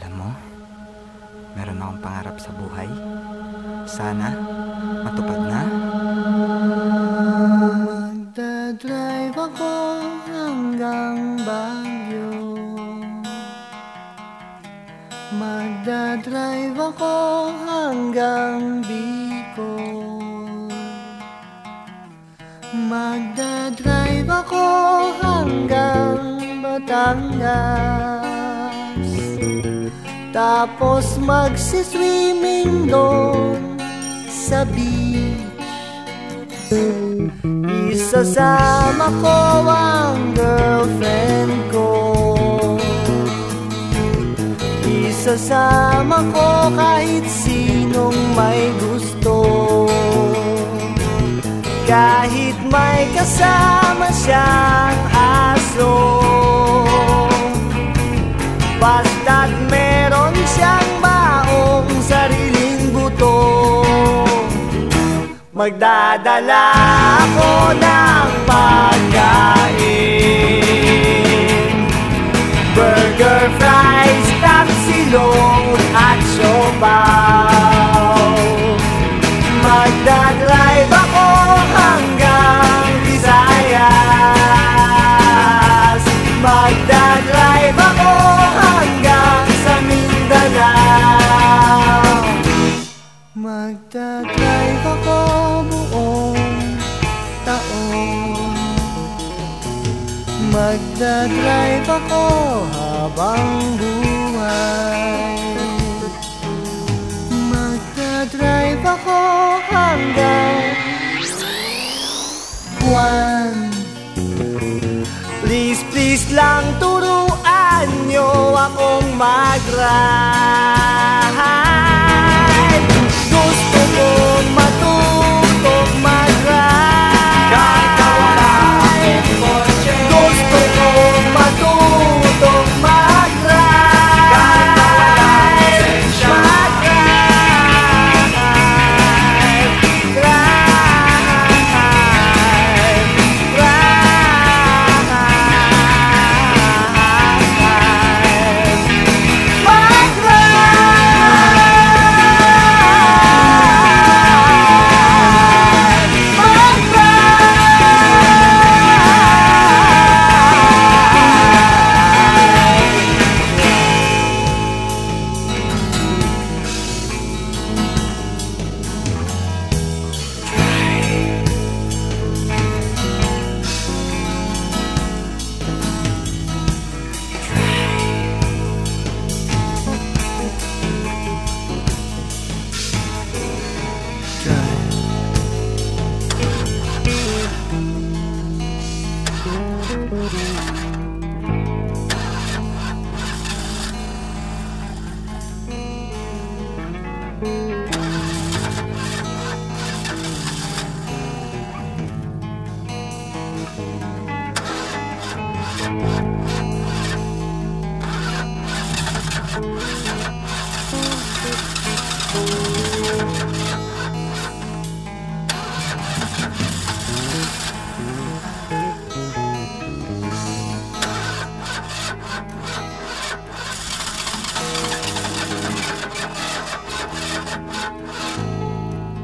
Alam mo, meron akong pangarap sa buhay. Sana, matupad na. Magdadrive ako hanggang Baguio Magdadrive ako hanggang Bicol Magdadrive ako hanggang Batangas Tapos magsiswimming doon sa beach. Isasama ko ang girlfriend ko. Isasama ko kahit sinong may gusto. Kahit may kasama siyang aso Magdadala ako ng pagkain. Burger, fries, Magdadrive ako buong taon. Magdadrive ako habang buhay. Magdadrive ako hanggang buwan. Please, please lang turuan nyo akong mag-ride you.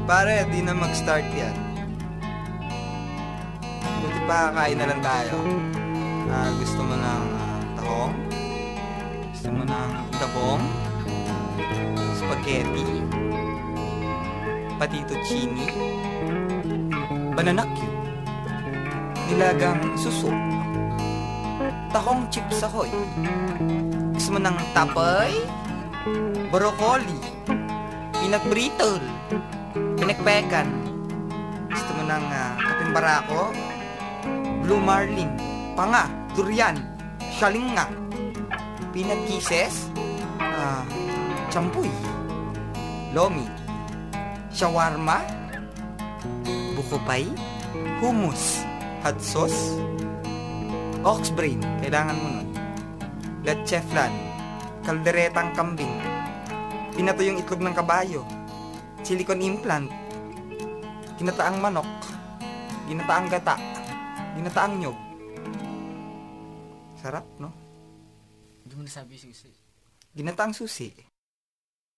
Pare, di na mag-start yan. Buti pa kain na lang tayo. Ah, gusto mo ng ah, tahong? Gusto mo ng tabong? Spaghetti? Patituccini? Banana cube? Nilagang suso? Tahong chips ahoy? Gusto mo ng tapay? Broccoli? Peanut Pinagpekan? Gusto mo ng uh, kaping barako? Blue marlin? Panga? Durian? Shalinga? Peanut kisses? Ah, champuy? Lomi? Shawarma? Bukopay? Hummus? Hot sauce? Ox brain? Kailangan mo nun. Leche flan? Kalderetang kambing? Pinato yung itlog ng kabayo? Silicone implant? Ginataang manok? Ginataang gata? Ginataang nyog? Sarap, no? Hindi mo nasabi susi. Ginataang susi.